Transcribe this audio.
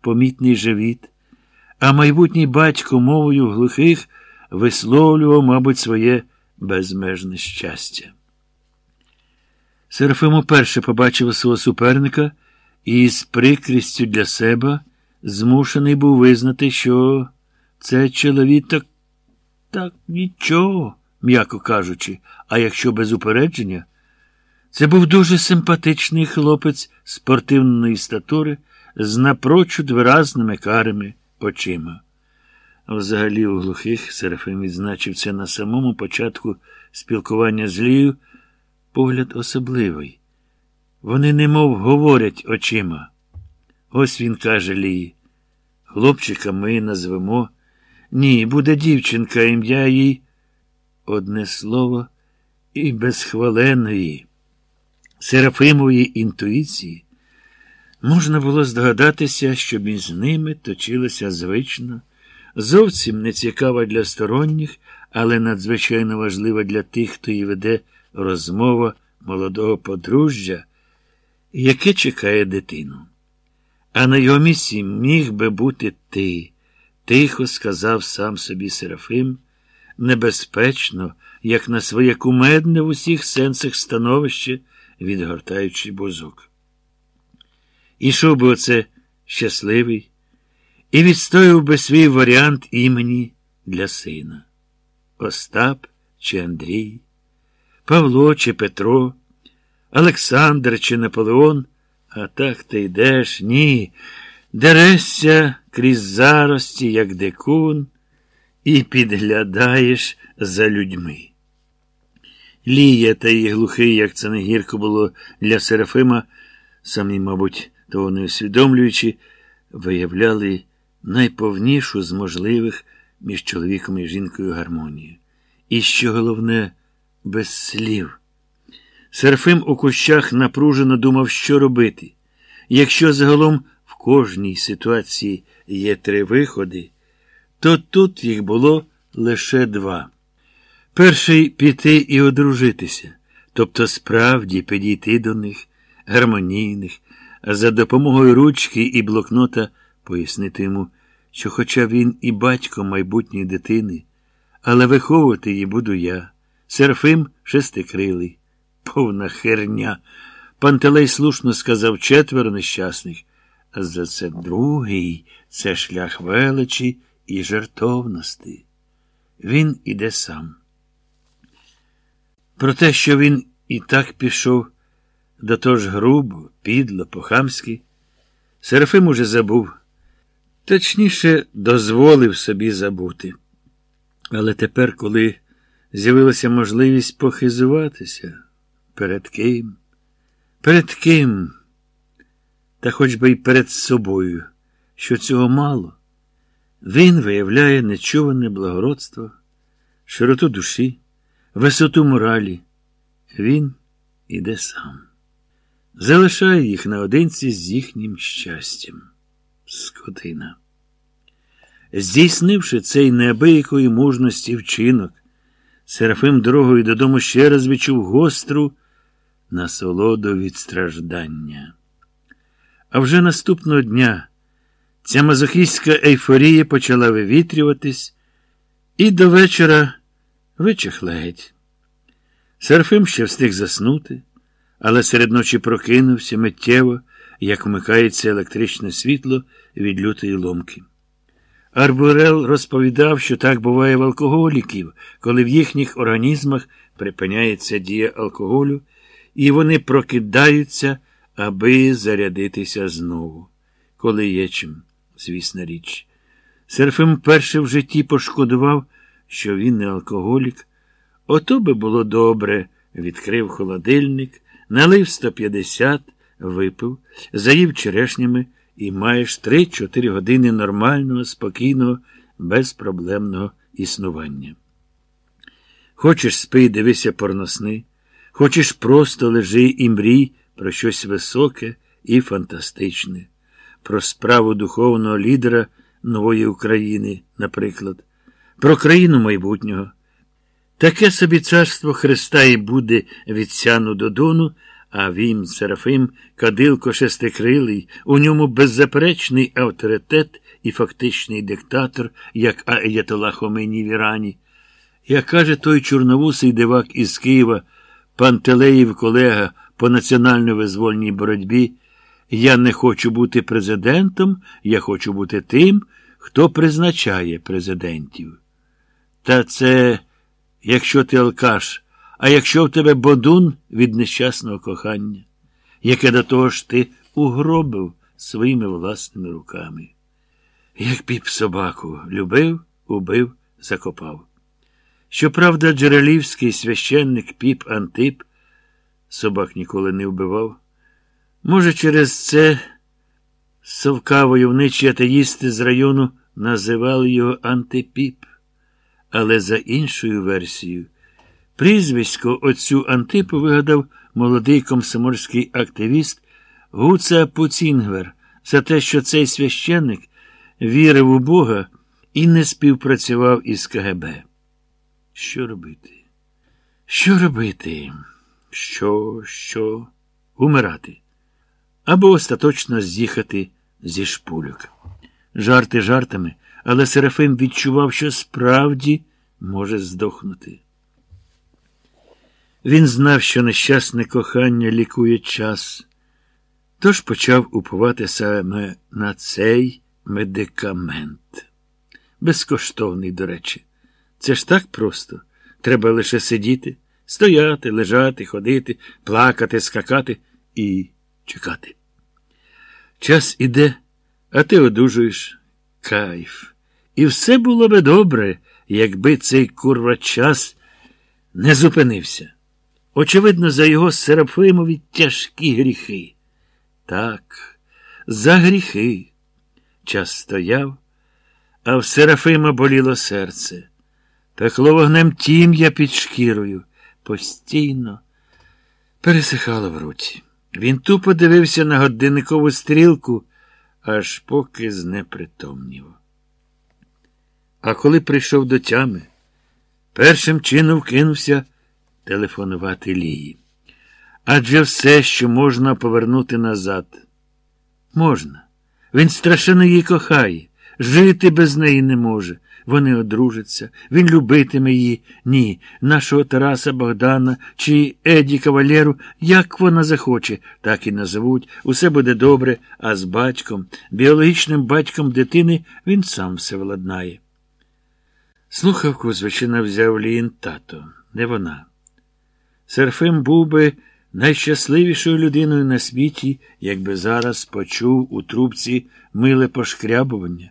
помітний живіт, а майбутній батько мовою глухих висловлював, мабуть, своє безмежне щастя. Серафим уперше побачив свого суперника і з прикрістю для себе змушений був визнати, що це чоловік так, так нічого, м'яко кажучи, а якщо без упередження, це був дуже симпатичний хлопець спортивної статури з напрочуд виразними карими очима. Взагалі, у глухих Серафим відзначив це на самому початку спілкування з Лією погляд особливий. Вони немов говорять очима. Ось він каже Лії. Хлопчика ми назвемо. Ні, буде дівчинка, ім'я їй. Одне слово і безхваленої Серафимової інтуїції можна було здогадатися, що між ними точилася звична, зовсім не цікава для сторонніх, але надзвичайно важлива для тих, хто її веде розмова молодого подружжя, яке чекає дитину. А на його місці міг би бути ти, тихо сказав сам собі Серафим, небезпечно, як на своє кумедне в усіх сенсах становище, відгортаючи бузок. Ішов би оце щасливий? І відстояв би свій варіант імені для сина. Остап чи Андрій, Павло чи Петро, Олександр чи Наполеон, а так ти йдеш, ні, дерешся крізь зарості, як дикун, і підглядаєш за людьми. Лія та її глухий, як це не гірко було для Серафима, самі, мабуть, того не усвідомлюючи, виявляли найповнішу з можливих між чоловіком і жінкою гармонію. І що головне, без слів. Серафим у кущах напружено думав, що робити. Якщо загалом в кожній ситуації є три виходи, то тут їх було лише два. Перший піти і одружитися, тобто справді підійти до них, гармонійних, за допомогою ручки і блокнота пояснити йому, що, хоча він і батько майбутньої дитини, але виховувати її буду я. Серафим шестикрилий. Повна херня. Пантелей слушно сказав четверо нещасних. А за це другий це шлях величі і жертовності. Він іде сам. Про те, що він і так пішов, до того ж грубо, підло, по-хамськи, Серафим уже забув, точніше, дозволив собі забути. Але тепер, коли з'явилася можливість похизуватися, перед ким? Перед ким? Та хоч би й перед собою, що цього мало, він виявляє нечуване благородство, широту душі, висоту моралі. Він іде сам. Залишає їх наодинці з їхнім щастям. Скотина. Здійснивши цей неабиякої мужності вчинок, Серафим дорогою додому ще раз відчув гостру насолоду від страждання. А вже наступного дня ця мазохістська ейфорія почала вивітрюватись і до вечора вичахла геть. Серафим ще встиг заснути, але серед ночі прокинувся миттєво, як вмикається електричне світло від лютої ломки. Арбурел розповідав, що так буває в алкоголіків, коли в їхніх організмах припиняється дія алкоголю, і вони прокидаються, аби зарядитися знову, коли є чим, звісна річ. Серфим перше в житті пошкодував, що він не алкоголік. Ото би було добре, відкрив холодильник, налив 150, випив, заїв черешнями і маєш 3-4 години нормального, спокійного, безпроблемного існування. Хочеш спи, дивися порносни, хочеш просто лежи і мрій про щось високе і фантастичне, про справу духовного лідера нової України, наприклад, про країну майбутнього. Таке собі царство Христа і буде від сяну до дону, А він, Серафим, кадилко шестикрилий, у ньому беззаперечний авторитет і фактичний диктатор, як Аятола Хомені в Ірані. Як каже той чорновусий дивак із Києва, Пантелеїв колега по національно-визвольній боротьбі, я не хочу бути президентом, я хочу бути тим, хто призначає президентів. Та це, якщо ти алкаш, а якщо в тебе бодун від нещасного кохання, яке до того ж ти угробив своїми власними руками. Як піп собаку любив, убив, закопав. Щоправда, джерелівський священник піп Антип собак ніколи не вбивав. Може, через це совка войовничі атеїсти з району називали його Антипіп. Але за іншою версією, прізвисько отцю Антипу вигадав молодий комсомольський активіст Гуца Пуцінгвер за те, що цей священник вірив у Бога і не співпрацював із КГБ. Що робити? Що робити? Що, що? Умирати? Або остаточно з'їхати зі шпульок. Жарти жартами, але Серафим відчував, що справді може здохнути. Він знав, що нещасне кохання лікує час, тож почав упувати саме на цей медикамент. Безкоштовний, до речі. Це ж так просто. Треба лише сидіти, стояти, лежати, ходити, плакати, скакати і чекати. Час іде, а ти одужуєш кайф. І все було би добре, якби цей курва час не зупинився. Очевидно, за його Серафимові тяжкі гріхи. Так, за гріхи. Час стояв, а в Серафима боліло серце. Пекло вогнем тім'я під шкірою. Постійно пересихало в руці. Він тупо дивився на годинникову стрілку, аж поки знепритомнів. А коли прийшов до тями, першим чином кинувся телефонувати Лії. Адже все, що можна повернути назад. Можна. Він страшенно її кохає, жити без неї не може. Вони одружаться, він любитиме її, ні, нашого Тараса Богдана чи Еді Кавалєру, як вона захоче, так і назовуть. Усе буде добре, а з батьком, біологічним батьком дитини, він сам все владнає. Слухавку, звичайно, взяв Ліїн тато, не вона. Серфим був би найщасливішою людиною на світі, якби зараз почув у трубці миле пошкрябування